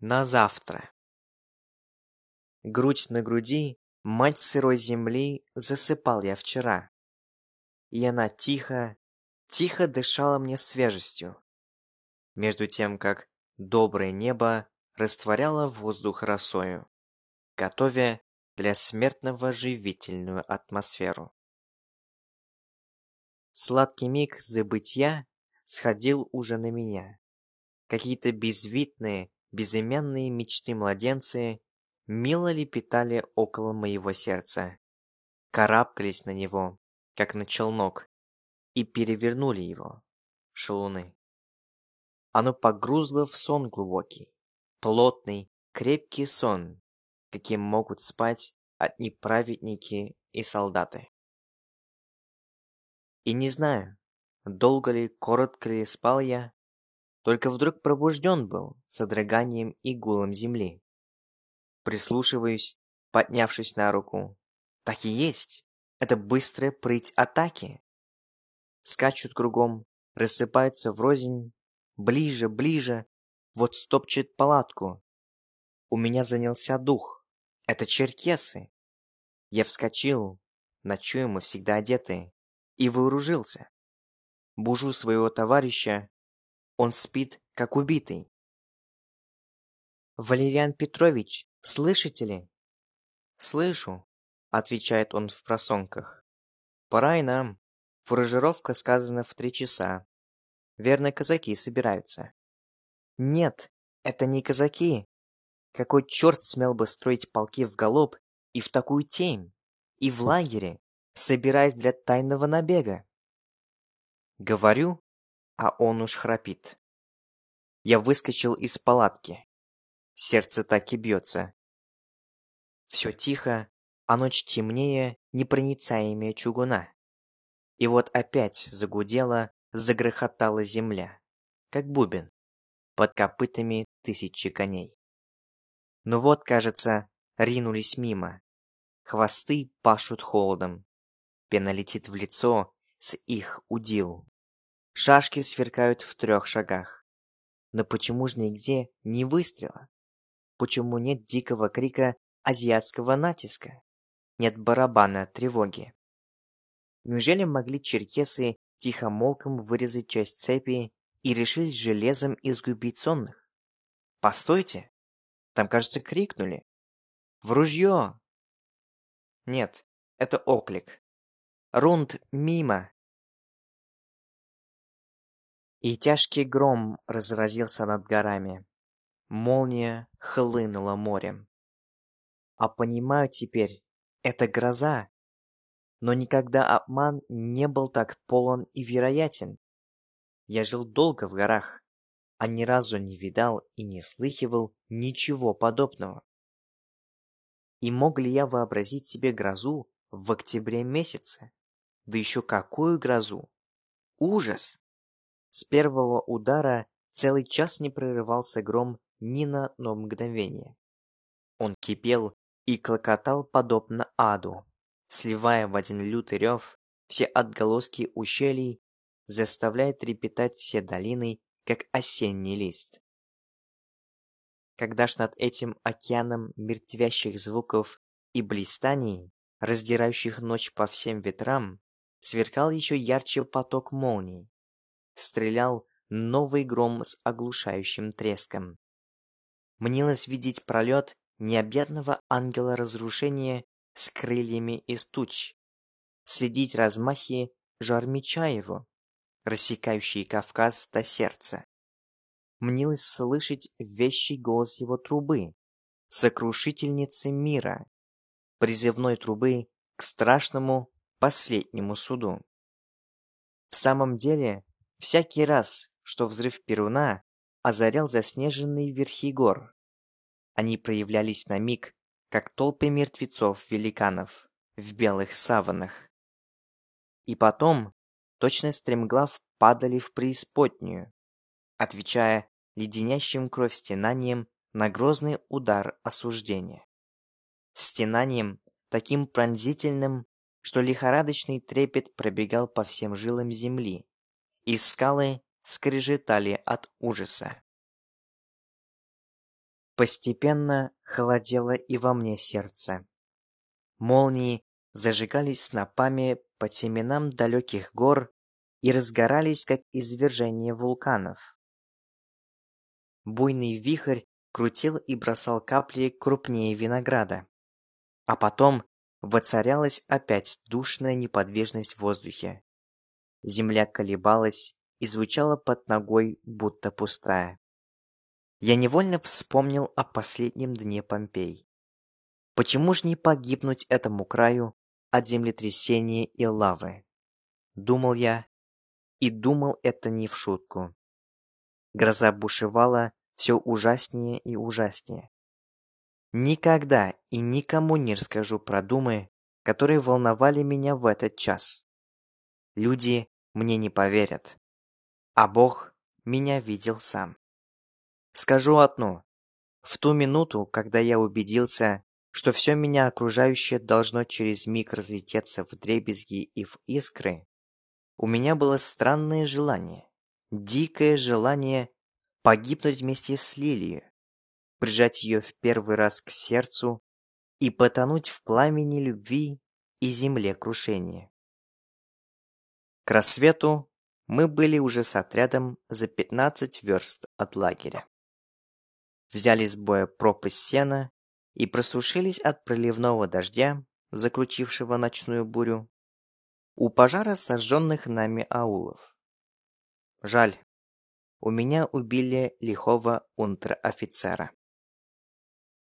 На завтра. Грудь на груди, мать сырой земли, засыпал я вчера. И она тихо, тихо дышала мне свежестью. Между тем, как доброе небо растворяло воздух росою, готовя для смертного живительную атмосферу. Сладкий миг забытья сходил уже на меня. Какие-то безвидные, безымянные мечты-младенцы мило лепетали около моего сердца, карабкались на него, как на челнок, и перевернули его, шалуны. Оно погрузло в сон глубокий, плотный, крепкий сон, каким могут спать одни праведники и солдаты. И не знаю, долго ли, коротко ли спал я, только вдруг пробужден был содроганием и гулом земли. Прислушиваюсь, поднявшись на руку. Так и есть. Это быстрая прыть атаки. Скачут кругом, рассыпаются врознь. Ближе, ближе. Вот стопчет палатку. У меня занялся дух. Это черкесы. Я вскочил. Ночуем мы всегда одеты. И вооружился. Бужу своего товарища, он спит, как убитый. «Валериан Петрович, слышите ли?» «Слышу», — отвечает он в просонках. «Пора и нам. Фуражировка сказана в три часа. Верно, казаки собираются». «Нет, это не казаки. Какой черт смел бы строить полки в галоп и в такую тень, и в лагере, собираясь для тайного набега?» Говорю, а он уж храпит. Я выскочил из палатки. Сердце так и бьется. Все тихо, а ночь темнее, непроницаемее чугуна. И вот опять загудела, загрохотала земля, как бубен, под копытами тысячи коней. Ну вот, кажется, ринулись мимо. Хвосты пашут холодом. Пена летит в лицо с их удил. Шашки сверкают в трех шагах. Но почему же нигде не выстрела? Почему нет дикого крика азиатского натиска? Нет барабана тревоги? Неужели могли черкесы тихо-молком вырезать часть цепи и решить железом изгубить сонных? Постойте! Там, кажется, крикнули. В ружье! Нет, это оклик. Рунд мимо. И тяжкий гром разразился над горами. Молния хлынула морем. А понимаю теперь, это гроза. Но никогда обман не был так полон и вероятен. Я жил долго в горах, а ни разу не видал и не слыхивал ничего подобного. И мог ли я вообразить себе грозу в октябре месяце? Да еще какую грозу! Ужас! С первого удара целый час не прерывался гром ни на одно мгновение. Он кипел и клокотал подобно аду, сливая в один лютый рев все отголоски ущелий, заставляя трепетать все долины, как осенний лист. Когда ж над этим океаном мертвящих звуков и блистаний, раздирающих ночь по всем ветрам, сверкал еще ярче поток молний, стрелял новый гром с оглушающим треском. Мнилось видеть пролет необъятного ангела разрушения с крыльями из туч, следить размахи жар меча его, рассекающий Кавказ до сердца. Мнилось слышать вещий голос его трубы, сокрушительницы мира, призывной трубы к страшному последнему суду. В самом деле, Всякий раз, что взрыв Перуна озарял заснеженные верхи гор, они проявлялись на миг, как толпы мертвецов-великанов в белых саванах. И потом, точно стремглав, падали в преисподнюю, отвечая леденящим кровь стенанием на грозный удар осуждения. Стенанием таким пронзительным, что лихорадочный трепет пробегал по всем жилам земли, и скалы скрежетали от ужаса. Постепенно холодело и во мне сердце. Молнии зажигались снопами по теменам далеких гор и разгорались, как извержение вулканов. Буйный вихрь крутил и бросал капли крупнее винограда. А потом воцарялась опять душная неподвижность в воздухе. Земля колебалась и звучала под ногой, будто пустая. Я невольно вспомнил о последнем дне Помпей. Почему ж не погибнуть этому краю от землетрясения и лавы? Думал я, и думал это не в шутку. Гроза бушевала все ужаснее и ужаснее. Никогда и никому не расскажу про думы, которые волновали меня в этот час. Люди мне не поверят, а Бог меня видел сам. Скажу одно. В ту минуту, когда я убедился, что все меня окружающее должно через миг разлететься в дребезги и в искры, у меня было странное желание, дикое желание погибнуть вместе с Лилией, прижать ее в первый раз к сердцу и потонуть в пламени любви и земле крушения. К рассвету мы были уже с отрядом за 15 верст от лагеря. Взяли с боя пропасть сена и просушились от проливного дождя, заключившего ночную бурю, у пожара сожженных нами аулов. Жаль, у меня убили лихого унтер-офицера.